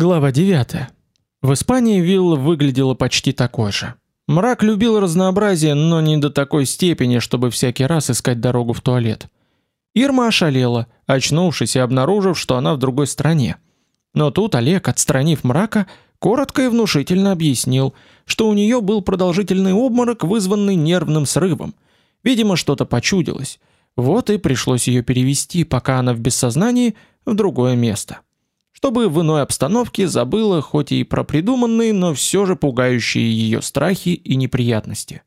Глава 9. В Испании вилла выглядела почти такой же. Мрак любил разнообразие, но не до такой степени, чтобы всякий раз искать дорогу в туалет. Ирма ошалела, очнувшись и обнаружив, что она в другой стране. Но тут Олег, отстранив мрака, коротко и внушительно объяснил, что у нее был продолжительный обморок, вызванный нервным срывом. Видимо, что-то почудилось. Вот и пришлось ее перевести, пока она в бессознании, в другое место чтобы в иной обстановке забыла хоть и про придуманные, но все же пугающие ее страхи и неприятности.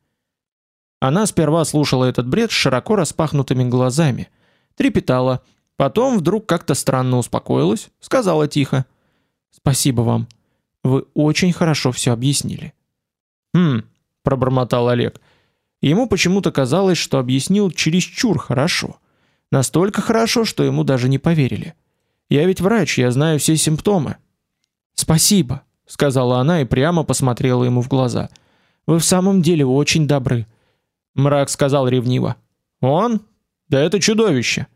Она сперва слушала этот бред с широко распахнутыми глазами, трепетала, потом вдруг как-то странно успокоилась, сказала тихо: "Спасибо вам. Вы очень хорошо все объяснили". "Хм", пробормотал Олег. Ему почему-то казалось, что объяснил чересчур хорошо. Настолько хорошо, что ему даже не поверили. Я ведь врач, я знаю все симптомы. Спасибо, сказала она и прямо посмотрела ему в глаза. Вы в самом деле очень добры. Мрак сказал ревниво. Он? Да это чудовище.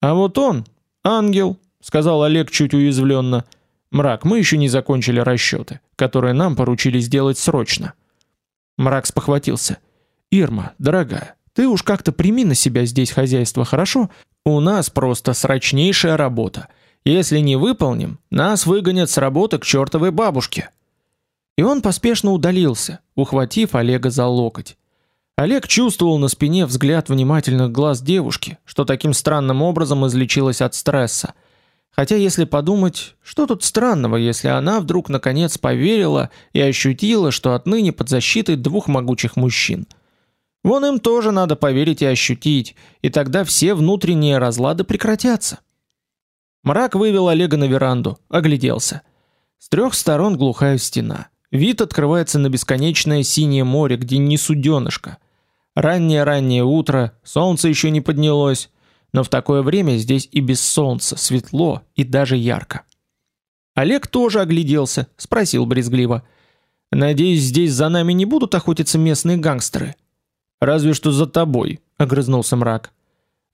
А вот он, ангел, сказал Олег чуть уязвленно. Мрак, мы еще не закончили расчеты, которые нам поручили сделать срочно. Мрак спохватился. Ирма, дорогая, ты уж как-то прими на себя здесь хозяйство, хорошо? У нас просто срочнейшая работа. Если не выполним, нас выгонят с работы к чертовой бабушке. И он поспешно удалился, ухватив Олега за локоть. Олег чувствовал на спине взгляд внимательных глаз девушки, что таким странным образом излечилась от стресса. Хотя если подумать, что тут странного, если она вдруг наконец поверила и ощутила, что отныне под защитой двух могучих мужчин. Вон им тоже надо поверить и ощутить, и тогда все внутренние разлады прекратятся. Мрак вывел Олега на веранду, огляделся. С трех сторон глухая стена. Вид открывается на бесконечное синее море, где не суденышко. Раннее-раннее утро, солнце еще не поднялось, но в такое время здесь и без солнца светло и даже ярко. Олег тоже огляделся, спросил брезгливо: "Надеюсь, здесь за нами не будут охотиться местные гангстеры?" "Разве что за тобой", огрызнулся мрак.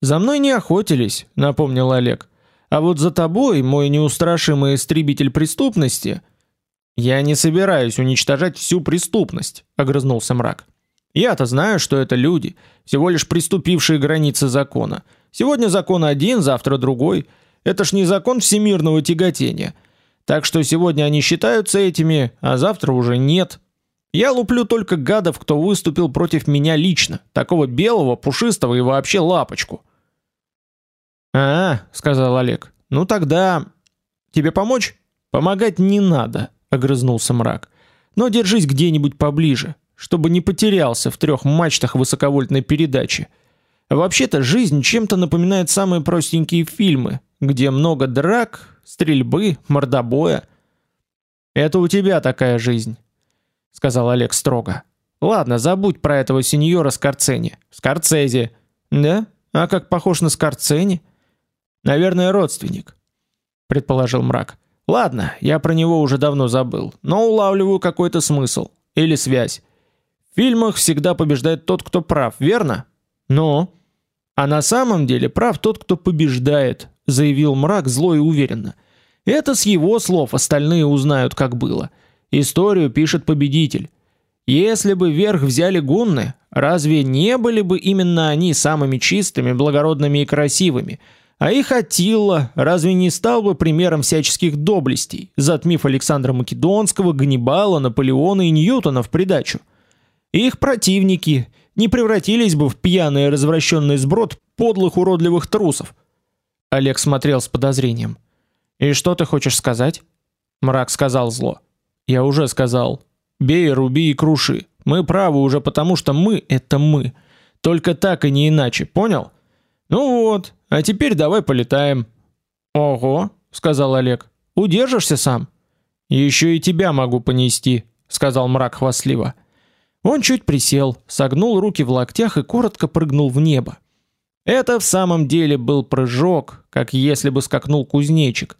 "За мной не охотились", напомнил Олег. А вот за тобой, мой неустрашимый истребитель преступности, я не собираюсь уничтожать всю преступность, огрызнулся мрак. Я-то знаю, что это люди, всего лишь приступившие границы закона. Сегодня закон один, завтра другой. Это ж не закон всемирного тяготения. Так что сегодня они считаются этими, а завтра уже нет. Я луплю только гадов, кто выступил против меня лично, такого белого, пушистого и вообще лапочку. А, сказал Олег. Ну тогда тебе помочь? Помогать не надо, огрызнулся мрак. Но держись где-нибудь поближе, чтобы не потерялся в трех мачтах высоковольтной передачи. Вообще-то жизнь чем-то напоминает самые простенькие фильмы, где много драк, стрельбы, мордобоя. Это у тебя такая жизнь, сказал Олег строго. Ладно, забудь про этого сеньора Скорцени. Скорцези. Да? А как похож на Скорцени? Наверное, родственник, предположил Мрак. Ладно, я про него уже давно забыл, но улавливаю какой-то смысл или связь. В фильмах всегда побеждает тот, кто прав, верно? Но а на самом деле прав тот, кто побеждает, заявил Мрак зло и уверенно. Это с его слов остальные узнают, как было. Историю пишет победитель. Если бы верх взяли гунны, разве не были бы именно они самыми чистыми, благородными и красивыми? А их Аттила разве не стал бы примером всяческих доблестей, затмив Александра Македонского, Ганнибала, Наполеона и Ньютона в придачу? Их противники не превратились бы в пьяный и сброд подлых уродливых трусов. Олег смотрел с подозрением. И что ты хочешь сказать? Мрак сказал зло. Я уже сказал. Бей, руби и круши. Мы правы уже потому, что мы это мы. Только так и не иначе, понял? Ну вот, а теперь давай полетаем. Ого, сказал Олег. Удержишься сам? Еще и тебя могу понести, сказал мрак хвастливо. Он чуть присел, согнул руки в локтях и коротко прыгнул в небо. Это в самом деле был прыжок, как если бы скакнул кузнечик.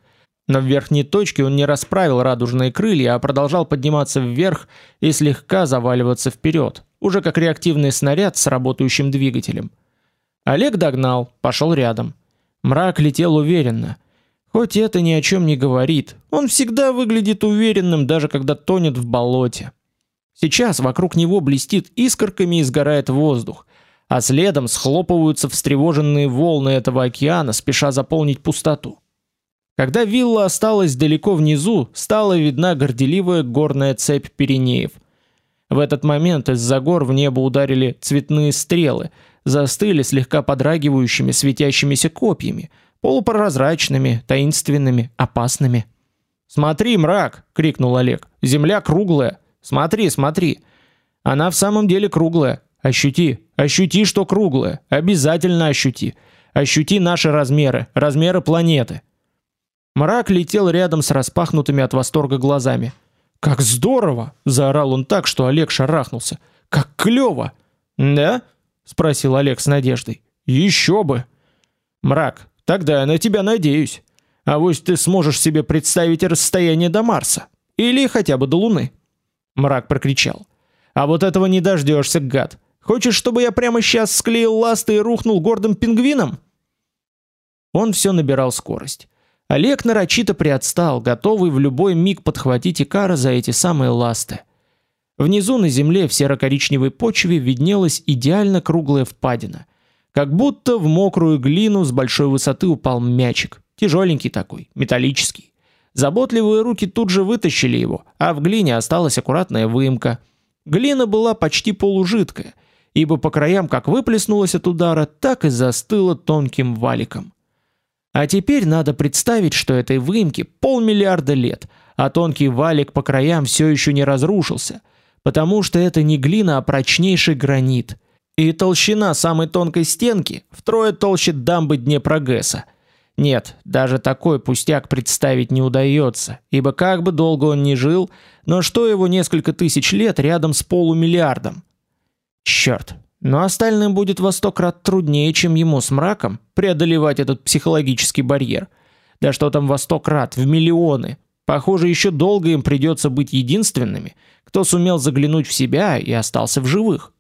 Но в верхней точке он не расправил радужные крылья, а продолжал подниматься вверх и слегка заваливаться вперед, уже как реактивный снаряд с работающим двигателем. Олег догнал, пошел рядом. Мрак летел уверенно. Хоть это ни о чем не говорит, он всегда выглядит уверенным, даже когда тонет в болоте. Сейчас вокруг него блестит искорками и сгорает воздух, а следом схлопываются встревоженные волны этого океана, спеша заполнить пустоту. Когда вилла осталась далеко внизу, стала видна горделивая горная цепь Пиренеев. В этот момент из-за гор в небо ударили цветные стрелы, застыли слегка подрагивающими светящимися копьями, полупрозрачными, таинственными, опасными. "Смотри, мрак!" крикнул Олег. "Земля круглая. Смотри, смотри. Она в самом деле круглая. Ощути, ощути, что круглая. Обязательно ощути. Ощути наши размеры, размеры планеты". Мрак летел рядом с распахнутыми от восторга глазами. "Как здорово!" заорал он так, что Олег шарахнулся. "Как клёво!" "Да?" Спросил Олег с надеждой. Еще бы. Мрак, тогда я на тебя надеюсь. А вот ты сможешь себе представить расстояние до Марса или хотя бы до Луны. Мрак прокричал. А вот этого не дождешься, гад. Хочешь, чтобы я прямо сейчас склеил ласты и рухнул гордым пингвином? Он все набирал скорость. Олег нарочито приотстал, готовый в любой миг подхватить Икара за эти самые ласты. Внизу на земле в серо-коричневой почве виднелась идеально круглая впадина, как будто в мокрую глину с большой высоты упал мячик, тяжеленький такой, металлический. Заботливые руки тут же вытащили его, а в глине осталась аккуратная выемка. Глина была почти полужидкая, ибо по краям как выплеснулась от удара, так и застыла тонким валиком. А теперь надо представить, что этой выемке полмиллиарда лет, а тонкий валик по краям все еще не разрушился, потому что это не глина, а прочнейший гранит. И толщина самой тонкой стенки втрое толще дамбы Днепрогэса – нет, даже такой пустяк представить не удается, ибо как бы долго он ни жил, но что его несколько тысяч лет рядом с полумиллиардом? Черт, но остальным будет во сто крат труднее, чем ему с мраком преодолевать этот психологический барьер. Да что там во сто крат, в миллионы. Похоже, еще долго им придется быть единственными, кто сумел заглянуть в себя и остался в живых.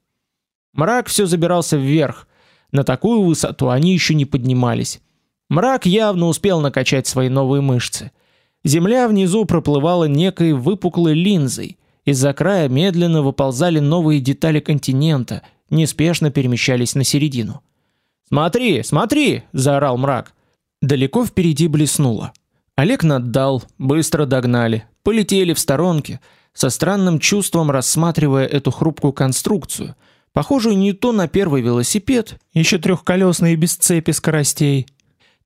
Мрак все забирался вверх. На такую высоту они еще не поднимались. Мрак явно успел накачать свои новые мышцы. Земля внизу проплывала некой выпуклой линзой. Из-за края медленно выползали новые детали континента, неспешно перемещались на середину. "Смотри, смотри!" заорал мрак. Далеко впереди блеснуло. Олег наддал, быстро догнали, полетели в сторонке, со странным чувством рассматривая эту хрупкую конструкцию, похожую не то на первый велосипед, еще трехколесный и без цепи скоростей,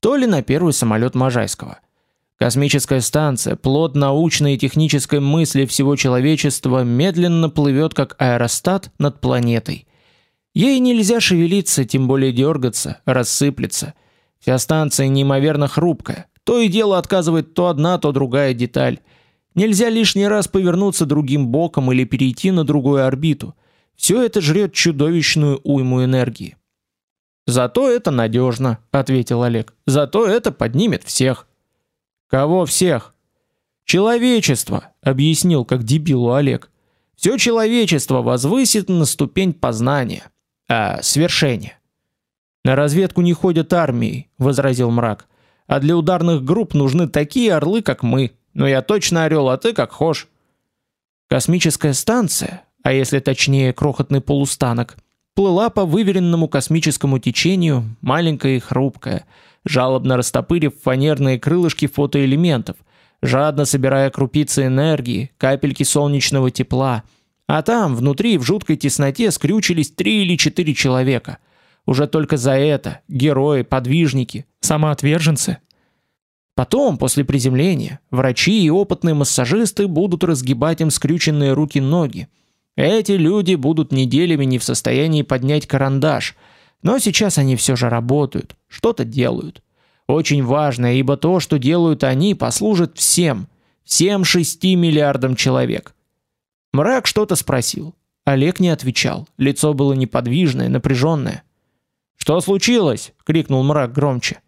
то ли на первый самолет Можайского. Космическая станция, плод научной и технической мысли всего человечества, медленно плывет как аэростат над планетой. Ей нельзя шевелиться, тем более дергаться, рассыплется. Вся станция неимоверно хрупкая. То и дело отказывает то одна, то другая деталь. Нельзя лишний раз повернуться другим боком или перейти на другую орбиту. Все это жрет чудовищную уйму энергии. Зато это надежно, ответил Олег. Зато это поднимет всех. Кого всех? Человечество, объяснил как дебилу Олег. Все человечество возвысит на ступень познания, а свершения. На разведку не ходят армии, возразил Мрак. А для ударных групп нужны такие орлы, как мы. Но я точно орел, а ты как хошь. Космическая станция, а если точнее, крохотный полустанок, плыла по выверенному космическому течению, маленькая и хрупкая, жалобно растопырив фанерные крылышки фотоэлементов, жадно собирая крупицы энергии, капельки солнечного тепла. А там, внутри, в жуткой тесноте скрючились три или четыре человека. Уже только за это герои, подвижники, самоотверженцы. Потом, после приземления, врачи и опытные массажисты будут разгибать им скрюченные руки-ноги, эти люди будут неделями не в состоянии поднять карандаш, но сейчас они все же работают, что-то делают. Очень важно, ибо то, что делают они, послужит всем, всем шести миллиардам человек. Мрак что-то спросил. Олег не отвечал, лицо было неподвижное, напряженное. Что случилось? крикнул Мрак громче.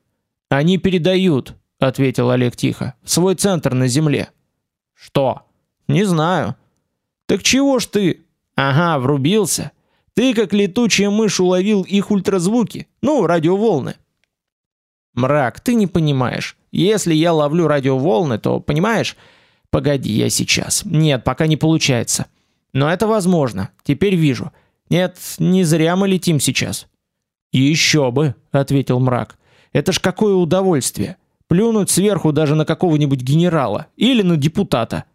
Они передают, ответил Олег тихо. Свой центр на земле. Что? Не знаю. Так чего ж ты? Ага, врубился. Ты как летучая мышь уловил их ультразвуки, ну, радиоволны. Мрак, ты не понимаешь. Если я ловлю радиоволны, то, понимаешь? Погоди, я сейчас. Нет, пока не получается. Но это возможно. Теперь вижу. Нет, не зря мы летим сейчас. Еще бы, ответил мрак. Это ж какое удовольствие плюнуть сверху даже на какого-нибудь генерала или на депутата.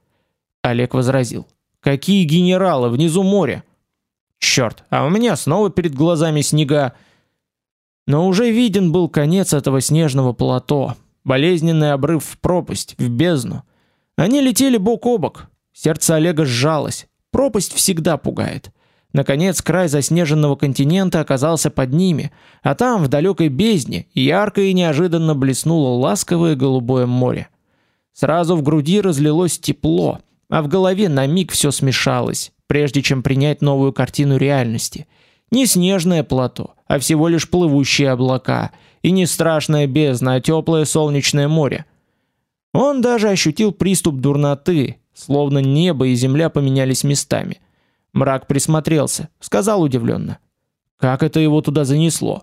Олег возразил: "Какие генералы, внизу море?" Черт, а у меня снова перед глазами снега. Но уже виден был конец этого снежного плато, болезненный обрыв в пропасть, в бездну. Они летели бок о бок. Сердце Олега сжалось. Пропасть всегда пугает. Наконец край заснеженного континента оказался под ними, а там в далекой бездне ярко и неожиданно блеснуло ласковое голубое море. Сразу в груди разлилось тепло, а в голове на миг все смешалось, прежде чем принять новую картину реальности. Не снежное плато, а всего лишь плывущие облака, и не страшная бездна, а теплое солнечное море. Он даже ощутил приступ дурноты, словно небо и земля поменялись местами. Мрак присмотрелся, сказал удивленно: "Как это его туда занесло?"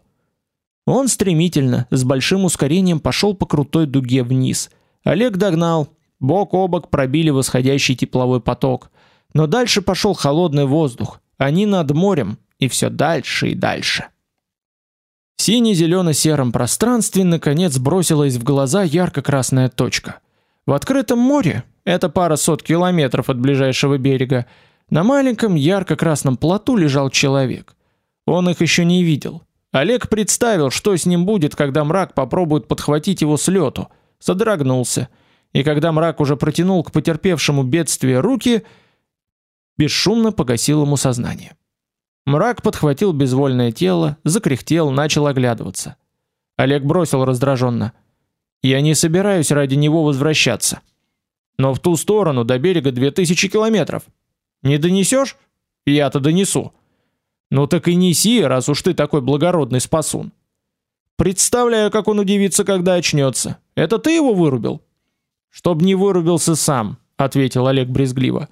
Он стремительно, с большим ускорением пошел по крутой дуге вниз. Олег догнал, бок о бок пробили восходящий тепловой поток, но дальше пошел холодный воздух. Они над морем, и все дальше и дальше. В сине-зелено-сером пространстве наконец бросилась в глаза ярко-красная точка. В открытом море, это пара сот километров от ближайшего берега, на маленьком ярко-красном плоту лежал человек. Он их еще не видел. Олег представил, что с ним будет, когда мрак попробует подхватить его с лету. Содрогнулся. И когда мрак уже протянул к потерпевшему бедствие руки, бесшумно погасил ему сознание. Мрак подхватил безвольное тело, закряхтел, начал оглядываться. Олег бросил раздраженно: "Я не собираюсь ради него возвращаться. Но в ту сторону до берега две тысячи километров. Не донесешь? Я-то донесу. Ну так и неси, раз уж ты такой благородный спасун. Представляю, как он удивится, когда очнется. Это ты его вырубил? Чтоб не вырубился сам, ответил Олег брезгливо.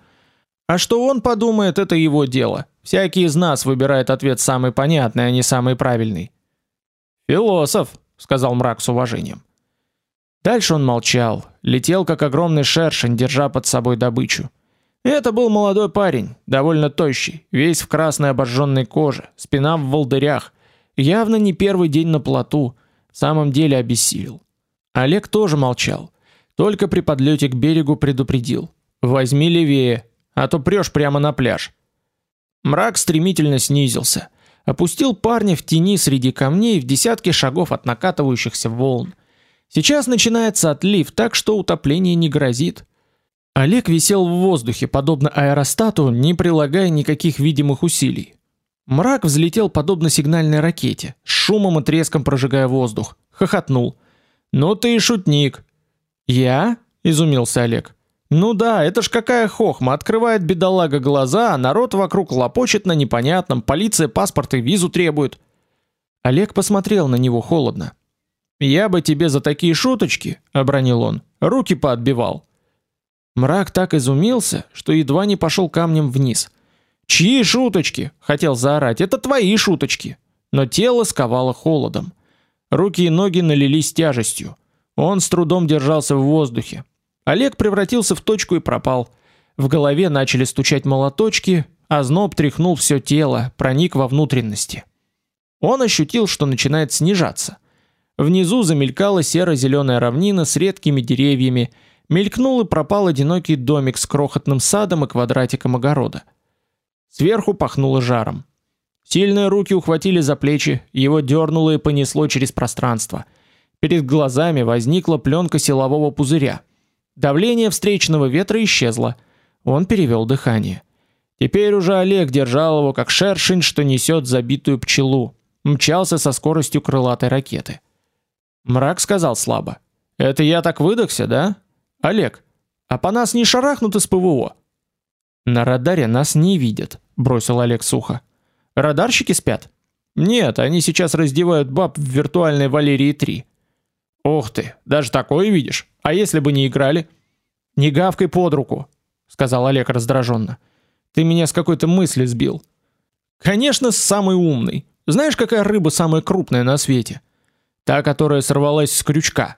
А что он подумает, это его дело. Всякий из нас выбирает ответ самый понятный, а не самый правильный. Философ, сказал мрак с уважением. Дальше он молчал, летел как огромный шершень, держа под собой добычу. Это был молодой парень, довольно тощий, весь в красной обожженной коже, спина в волдырях, явно не первый день на плоту, в самом деле обессилел. Олег тоже молчал, только при подлете к берегу предупредил: "Возьми левее, а то прёшь прямо на пляж". Мрак стремительно снизился, опустил парня в тени среди камней в десятки шагов от накатывающихся волн. Сейчас начинается отлив, так что утопление не грозит. Олег висел в воздухе, подобно аэростату, не прилагая никаких видимых усилий. Мрак взлетел подобно сигнальной ракете, с шумом и треском прожигая воздух. Хохотнул. "Ну ты и шутник". "Я?" изумился Олег. "Ну да, это ж какая хохма, открывает бедолага глаза, а народ вокруг лопочет на непонятном, полиция паспорт и визу требует". Олег посмотрел на него холодно. "Я бы тебе за такие шуточки", обронил он. "Руки поотбивал". Мрак так изумился, что едва не пошел камнем вниз. "Чьи шуточки?" хотел заорать. "Это твои шуточки". Но тело сковало холодом. Руки и ноги налились тяжестью. Он с трудом держался в воздухе. Олег превратился в точку и пропал. В голове начали стучать молоточки, а зноб тряхнул все тело, проник во внутренности. Он ощутил, что начинает снижаться. Внизу замелькала серо зеленая равнина с редкими деревьями, Мелькнул и пропал одинокий домик с крохотным садом и квадратиком огорода. Сверху пахнуло жаром. Сильные руки ухватили за плечи, его дернуло и понесло через пространство. Перед глазами возникла пленка силового пузыря. Давление встречного ветра исчезло. Он перевел дыхание. Теперь уже Олег держал его как шершень, что несет забитую пчелу. Мчался со скоростью крылатой ракеты. Мрак сказал слабо: "Это я так выдохся, да? Олег, а по нас не шарахнут из ПВО? На радаре нас не видят, бросил Олег сухо. Радарщики спят? Нет, они сейчас раздевают баб в виртуальной Валерии 3. Ох ты, даже такое видишь? А если бы не играли? Не гавкой под руку, сказал Олег раздраженно. Ты меня с какой-то мысли сбил. Конечно, самый умный. Знаешь, какая рыба самая крупная на свете? Та, которая сорвалась с крючка.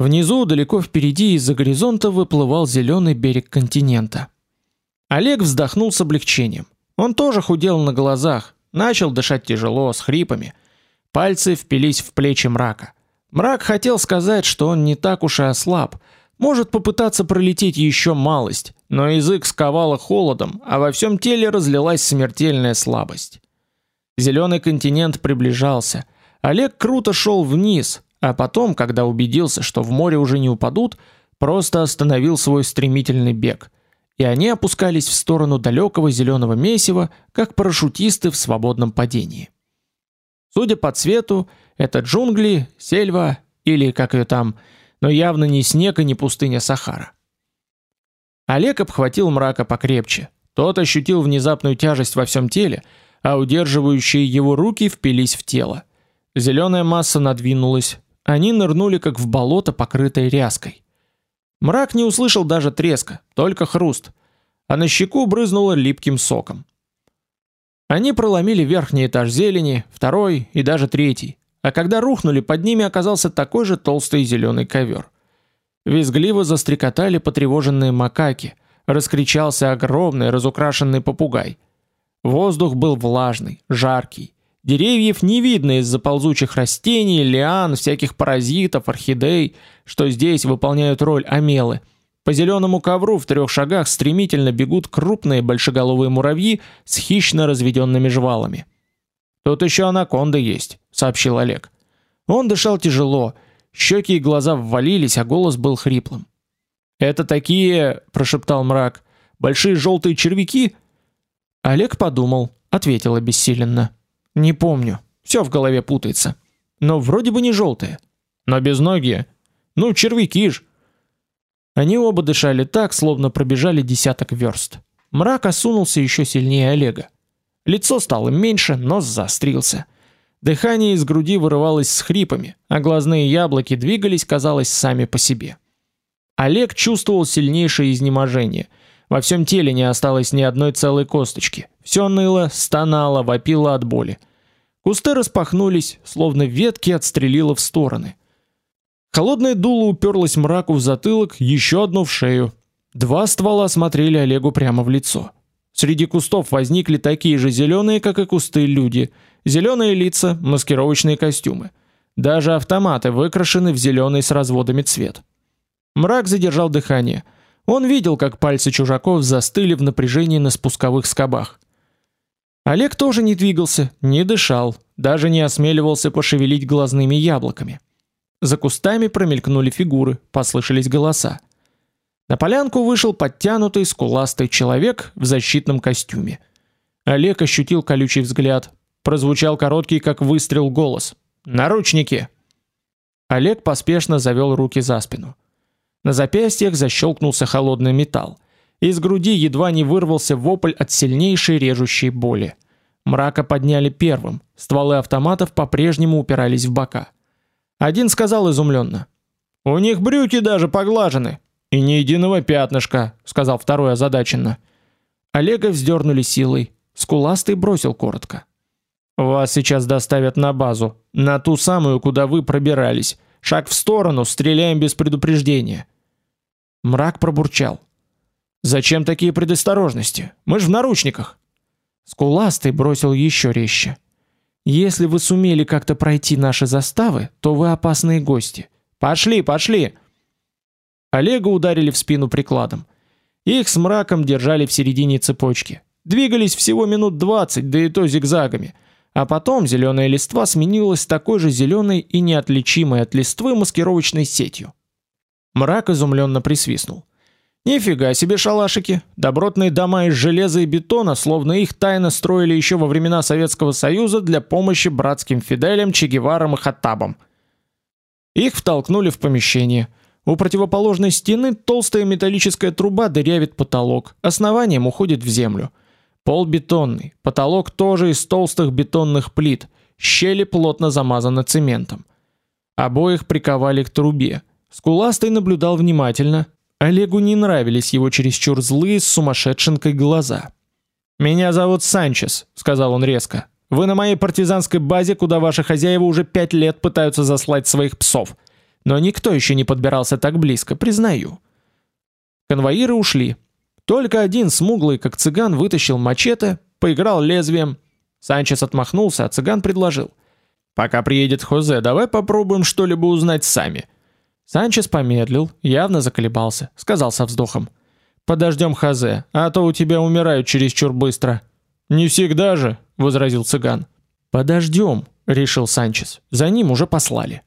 Внизу, далеко впереди, из-за горизонта выплывал зеленый берег континента. Олег вздохнул с облегчением. Он тоже худел на глазах, начал дышать тяжело, с хрипами. Пальцы впились в плечи мрака. Мрак хотел сказать, что он не так уж и ослаб, может попытаться пролететь еще малость, но язык сковало холодом, а во всем теле разлилась смертельная слабость. Зеленый континент приближался. Олег круто шел вниз, а потом, когда убедился, что в море уже не упадут, просто остановил свой стремительный бег. И они опускались в сторону далекого зеленого месива, как парашютисты в свободном падении. Судя по цвету, это джунгли, сельва или как ее там, но явно не снег и не пустыня Сахара. Олег обхватил мрака покрепче. Тот ощутил внезапную тяжесть во всем теле, а удерживающие его руки впились в тело. Зеленая масса надвинулась. Они нырнули как в болото, покрытое ряской. Мрак не услышал даже треска, только хруст, а на щеку брызнуло липким соком. Они проломили верхний этаж зелени, второй и даже третий, а когда рухнули, под ними оказался такой же толстый зеленый ковер. Визгливо застрекотали потревоженные макаки, раскричался огромный разукрашенный попугай. Воздух был влажный, жаркий. Деревьев не видно из-за ползучих растений, лиан, всяких паразитов, орхидей, что здесь выполняют роль амелы. По зеленому ковру в трех шагах стремительно бегут крупные большеголовые муравьи с хищно разведенными жвалами. Тут еще анаконда есть, сообщил Олег. Он дышал тяжело, щеки и глаза ввалились, а голос был хриплым. Это такие, прошептал мрак, большие желтые червяки. Олег подумал, ответил обессиленно: не помню, все в голове путается. Но вроде бы не желтые, но без ноги. Ну червяки ж. Они оба дышали так, словно пробежали десяток верст. Мрак осунулся еще сильнее Олега. Лицо стало меньше, нос заострился. Дыхание из груди вырывалось с хрипами, а глазные яблоки двигались, казалось, сами по себе. Олег чувствовал сильнейшее изнеможение. Во всем теле не осталось ни одной целой косточки. Все ныло, стонало, вопило от боли. Кусты распахнулись, словно ветки отстрелило в стороны. Холодное дуло уперлось мраку в затылок, еще одно в шею. Два ствола смотрели Олегу прямо в лицо. Среди кустов возникли такие же зеленые, как и кусты, люди. Зеленые лица, маскировочные костюмы. Даже автоматы выкрашены в зеленый с разводами цвет. Мрак задержал дыхание. Он видел, как пальцы чужаков застыли в напряжении на спусковых скобах. Олег тоже не двигался, не дышал, даже не осмеливался пошевелить глазными яблоками. За кустами промелькнули фигуры, послышались голоса. На полянку вышел подтянутый, скуластый человек в защитном костюме. Олег ощутил колючий взгляд. Прозвучал короткий, как выстрел, голос: "Наручники!" Олег поспешно завел руки за спину. На запястьях защелкнулся холодный металл. Из груди едва не вырвался вопль от сильнейшей режущей боли. Мрака подняли первым. Стволы автоматов по-прежнему упирались в бока. Один сказал изумленно: "У них брюки даже поглажены". И ни единого пятнышка, сказал второй озадаченно. Олега вздернули силой. Скуластый бросил коротко: "Вас сейчас доставят на базу, на ту самую, куда вы пробирались. Шаг в сторону, стреляем без предупреждения". Мрак пробурчал: "Зачем такие предосторожности? Мы ж в наручниках". Скуластый бросил еще резче: "Если вы сумели как-то пройти наши заставы, то вы опасные гости. Пошли, пошли". Олега ударили в спину прикладом. Их с мраком держали в середине цепочки. Двигались всего минут двадцать, да и то зигзагами. А потом зеленая листва сменилась такой же зеленой и неотличимой от листвы маскировочной сетью. Мрак изумленно присвистнул. Нифига себе шалашики, добротные дома из железа и бетона, словно их тайно строили еще во времена Советского Союза для помощи братским Фиделям, Че Геварам и Хаттабам. Их втолкнули в помещение – у противоположной стены толстая металлическая труба дырявит потолок, основанием уходит в землю. Пол бетонный, потолок тоже из толстых бетонных плит, щели плотно замазаны цементом. Обоих приковали к трубе. Скуластый наблюдал внимательно. Олегу не нравились его чересчур злые с сумасшедшенкой глаза. «Меня зовут Санчес», — сказал он резко. «Вы на моей партизанской базе, куда ваши хозяева уже пять лет пытаются заслать своих псов. но никто еще не подбирался так близко, признаю. Конвоиры ушли. Только один смуглый, как цыган, вытащил мачете, поиграл лезвием. Санчес отмахнулся, а цыган предложил: "Пока приедет Хозе, давай попробуем что-либо узнать сами". Санчес помедлил, явно заколебался, сказал со вздохом: "Подождем Хозе, а то у тебя умирают чересчур быстро". "Не всегда же", возразил цыган. "Подождем", решил Санчес. "За ним уже послали".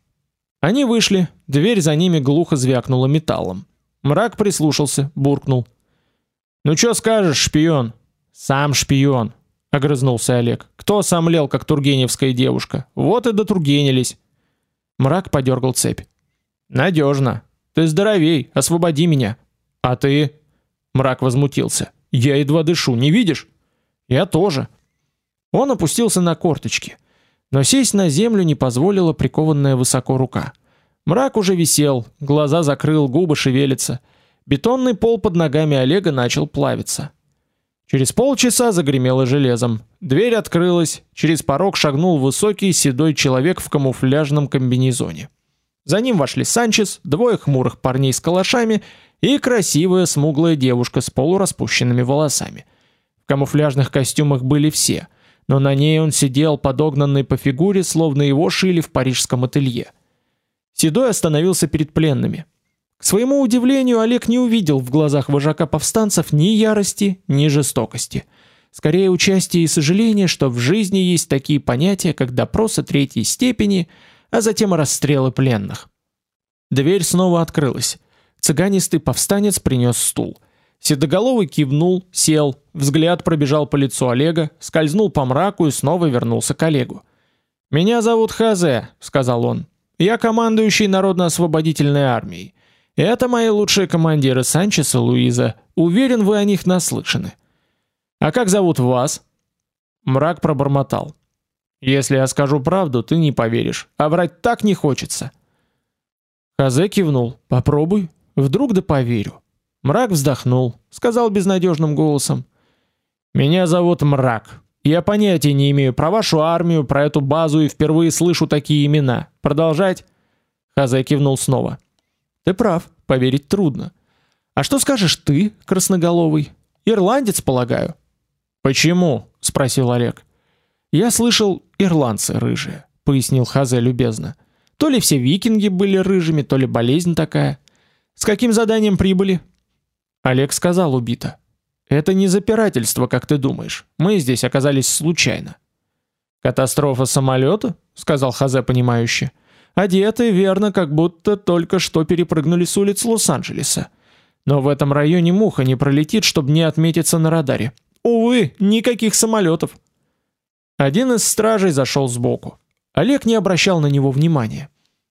Они вышли, дверь за ними глухо звякнула металлом. Мрак прислушался, буркнул: "Ну что скажешь, шпион?" "Сам шпион", огрызнулся Олег. "Кто сомлел, как тургеневская девушка? Вот и дотургенились". Мрак подергал цепь. Надежно. Ты здоровей, освободи меня. А ты? Мрак возмутился. Я едва дышу, не видишь? Я тоже. Он опустился на корточки. Но сесть на землю не позволила прикованная высоко рука. Мрак уже висел, глаза закрыл, губы шевелятся. Бетонный пол под ногами Олега начал плавиться. Через полчаса загремело железом. Дверь открылась, через порог шагнул высокий седой человек в камуфляжном комбинезоне. За ним вошли Санчес, двое хмурых парней с калашами и красивая смуглая девушка с полураспущенными волосами. В камуфляжных костюмах были все, но на ней он сидел подогнанный по фигуре, словно его шили в парижском ателье. Седой остановился перед пленными. К своему удивлению, Олег не увидел в глазах вожака повстанцев ни ярости, ни жестокости. Скорее участие и сожаление, что в жизни есть такие понятия, как допросы третьей степени, а затем расстрелы пленных. Дверь снова открылась. Цыганистый повстанец принес стул. Седоголовый кивнул, сел, взгляд пробежал по лицу Олега, скользнул по мраку и снова вернулся к Олегу. «Меня зовут Хазе», — сказал он. «Я командующий Народно-освободительной армией. Это мои лучшие командиры Санчес и Луиза. Уверен, вы о них наслышаны». «А как зовут вас?» Мрак пробормотал. «Если я скажу правду, ты не поверишь, а врать так не хочется». Хазе кивнул. «Попробуй, вдруг да поверю». Мрак вздохнул, сказал безнадежным голосом: "Меня зовут Мрак. Я понятия не имею про вашу армию, про эту базу и впервые слышу такие имена. Продолжать?" Хазай кивнул снова. "Ты прав, поверить трудно. А что скажешь ты, красноголовый? Ирландец, полагаю?" "Почему?" спросил Олег. "Я слышал, ирландцы рыжие", пояснил Хазай любезно. "То ли все викинги были рыжими, то ли болезнь такая. С каким заданием прибыли?" Олег сказал убито. Это не запирательство, как ты думаешь. Мы здесь оказались случайно. Катастрофа самолета? сказал Хазе понимающе. Одеты верно, как будто только что перепрыгнули с улиц Лос-Анджелеса. Но в этом районе муха не пролетит, чтобы не отметиться на радаре. Увы, никаких самолетов. Один из стражей зашел сбоку. Олег не обращал на него внимания.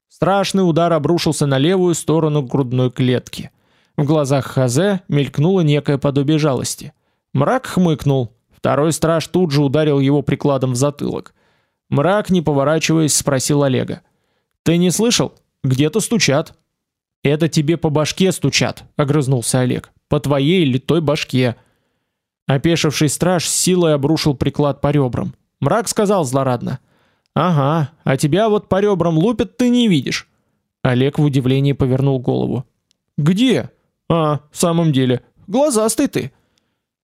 Страшный удар обрушился на левую сторону грудной клетки. В глазах Хазе мелькнуло некое подобие жалости. Мрак хмыкнул. Второй страж тут же ударил его прикладом в затылок. Мрак, не поворачиваясь, спросил Олега: "Ты не слышал? Где-то стучат". "Это тебе по башке стучат", огрызнулся Олег. "По твоей или той башке". Опешивший страж с силой обрушил приклад по ребрам. Мрак сказал злорадно: "Ага, а тебя вот по ребрам лупят, ты не видишь". Олег в удивлении повернул голову. "Где?" А, в самом деле, глазастый ты.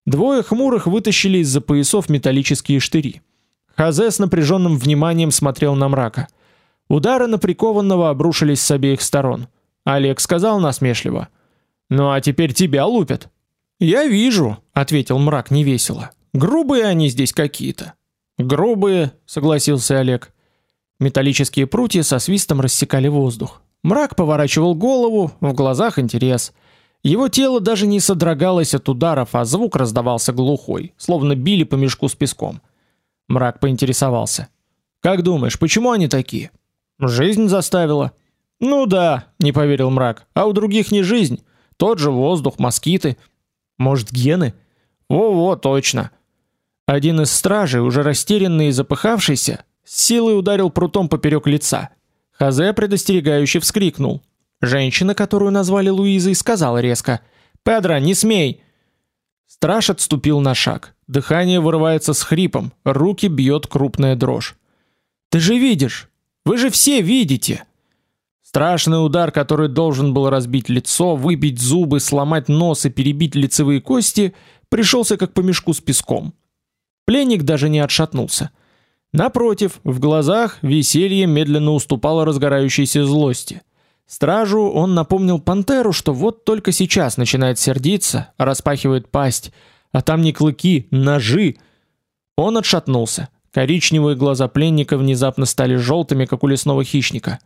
Двое хмурых вытащили из-за поясов металлические штыри. Хазе с напряженным вниманием смотрел на мрака. Удары на прикованного обрушились с обеих сторон. Олег сказал насмешливо: "Ну а теперь тебя лупят". "Я вижу", ответил мрак невесело. "Грубые они здесь какие-то". "Грубые", согласился Олег. Металлические прутья со свистом рассекали воздух. Мрак поворачивал голову, в глазах интерес. Его тело даже не содрогалось от ударов, а звук раздавался глухой, словно били по мешку с песком. Мрак поинтересовался: "Как думаешь, почему они такие?" "Жизнь заставила". "Ну да", не поверил Мрак. "А у других не жизнь, тот же воздух, москиты, может, гены?" "Во-во, точно". Один из стражей, уже растерянный и запыхавшийся, с силой ударил прутом поперек лица. Хазе предостерегающе вскрикнул. Женщина, которую назвали Луизой, сказала резко: "Педро, не смей!" Страж отступил на шаг. Дыхание вырывается с хрипом, руки бьет крупная дрожь. "Ты же видишь? Вы же все видите!" Страшный удар, который должен был разбить лицо, выбить зубы, сломать нос и перебить лицевые кости, пришелся как по мешку с песком. Пленник даже не отшатнулся. Напротив, в глазах веселье медленно уступало разгорающейся злости. Стражу он напомнил пантеру, что вот только сейчас начинает сердиться, распахивает пасть, а там не клыки, ножи. Он отшатнулся. Коричневые глаза пленника внезапно стали желтыми, как у лесного хищника.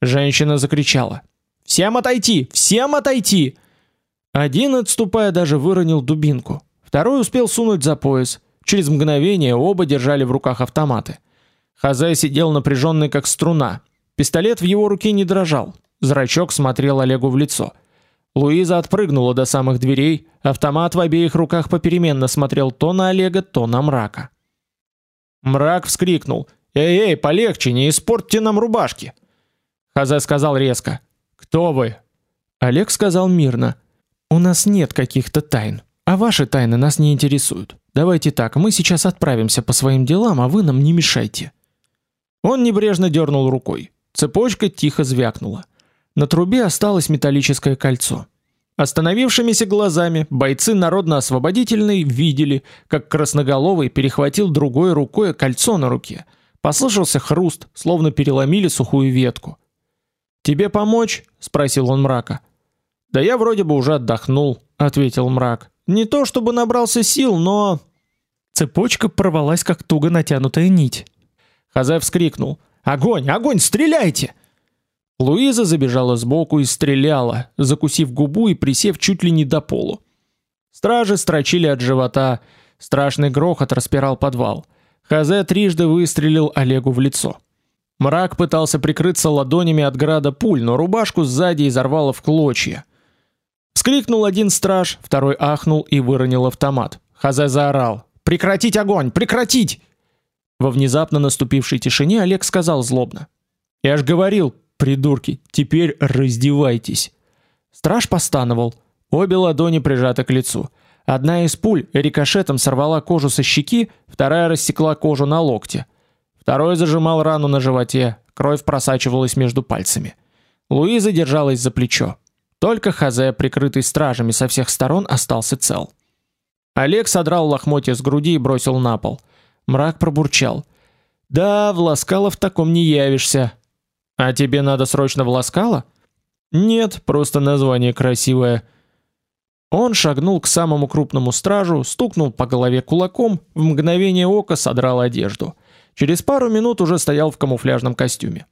Женщина закричала: "Всем отойти! Всем отойти!" Один, отступая, даже выронил дубинку. Второй успел сунуть за пояс. Через мгновение оба держали в руках автоматы. Хазай сидел напряженный как струна. Пистолет в его руке не дрожал. Зрачок смотрел Олегу в лицо. Луиза отпрыгнула до самых дверей, автомат в обеих руках попеременно смотрел то на Олега, то на мрака. Мрак вскрикнул: "Эй, эй, полегче, не испортьте нам рубашки!" Хазай сказал резко: "Кто вы?" Олег сказал мирно: "У нас нет каких-то тайн, а ваши тайны нас не интересуют. Давайте так, мы сейчас отправимся по своим делам, а вы нам не мешайте". Он небрежно дернул рукой. Цепочка тихо звякнула. На трубе осталось металлическое кольцо. Остановившимися глазами бойцы народно-освободительной видели, как красноголовый перехватил другой рукой кольцо на руке. Послышался хруст, словно переломили сухую ветку. "Тебе помочь?" спросил он мрака. "Да я вроде бы уже отдохнул", ответил мрак. "Не то чтобы набрался сил, но цепочка порвалась как туго натянутая нить. Хозяин вскрикнул: "Огонь, огонь, стреляйте!" Луиза забежала сбоку и стреляла, закусив губу и присев чуть ли не до полу. Стражи строчили от живота, страшный грохот распирал подвал. Хазе трижды выстрелил Олегу в лицо. Мрак пытался прикрыться ладонями от града пуль, но рубашку сзади изорвало в клочья. Вскрикнул один страж, второй ахнул и выронил автомат. Хазе заорал: "Прекратить огонь! Прекратить!" Во внезапно наступившей тишине Олег сказал злобно: "Я ж говорил, Придурки, теперь раздевайтесь. Страж постановал. Обе ладони прижаты к лицу. Одна из пуль рикошетом сорвала кожу со щеки, вторая рассекла кожу на локте. Второй зажимал рану на животе, кровь просачивалась между пальцами. Луиза держалась за плечо. Только Хазе, прикрытый стражами со всех сторон, остался цел. Олег содрал лохмотья с груди и бросил на пол. Мрак пробурчал: "Да, в Ласкалов таком не явишься. А тебе надо срочно в Ласкало? Нет, просто название красивое. Он шагнул к самому крупному стражу, стукнул по голове кулаком, в мгновение ока содрал одежду. Через пару минут уже стоял в камуфляжном костюме.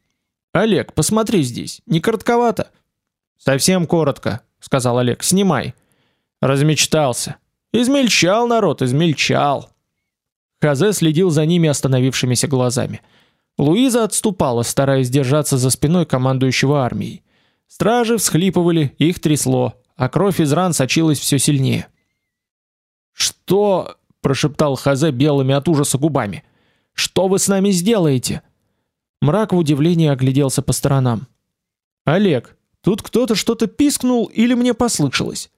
Олег, посмотри здесь, не коротковато? Совсем коротко, сказал Олег. Снимай. Размечтался. Измельчал народ, измельчал. Хазе следил за ними остановившимися глазами. Луиза отступала, стараясь держаться за спиной командующего армией. Стражи всхлипывали, их трясло, а кровь из ран сочилась все сильнее. "Что?" прошептал Хазе белыми от ужаса губами. "Что вы с нами сделаете?" Мрак в удивлении огляделся по сторонам. "Олег, тут кто-то что-то пискнул или мне послышалось?"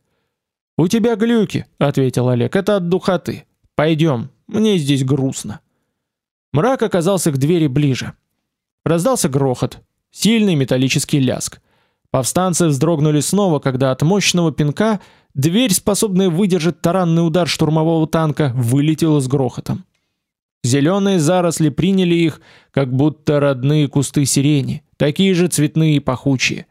"У тебя глюки", ответил Олег. "Это от духоты. Пойдем, мне здесь грустно". Мрак оказался к двери ближе. Раздался грохот, сильный металлический ляск. Повстанцы вздрогнули снова, когда от мощного пинка дверь, способная выдержать таранный удар штурмового танка, вылетела с грохотом. Зеленые заросли приняли их, как будто родные кусты сирени, такие же цветные и пахучие.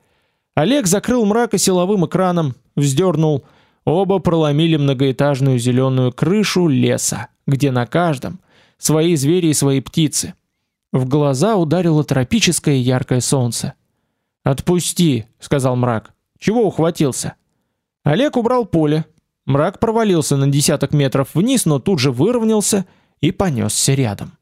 Олег закрыл мрака силовым экраном, вздернул. Оба проломили многоэтажную зеленую крышу леса, где на каждом свои звери и свои птицы. В глаза ударило тропическое яркое солнце. "Отпусти", сказал мрак. "Чего ухватился?" Олег убрал поле. Мрак провалился на десяток метров вниз, но тут же выровнялся и понесся рядом.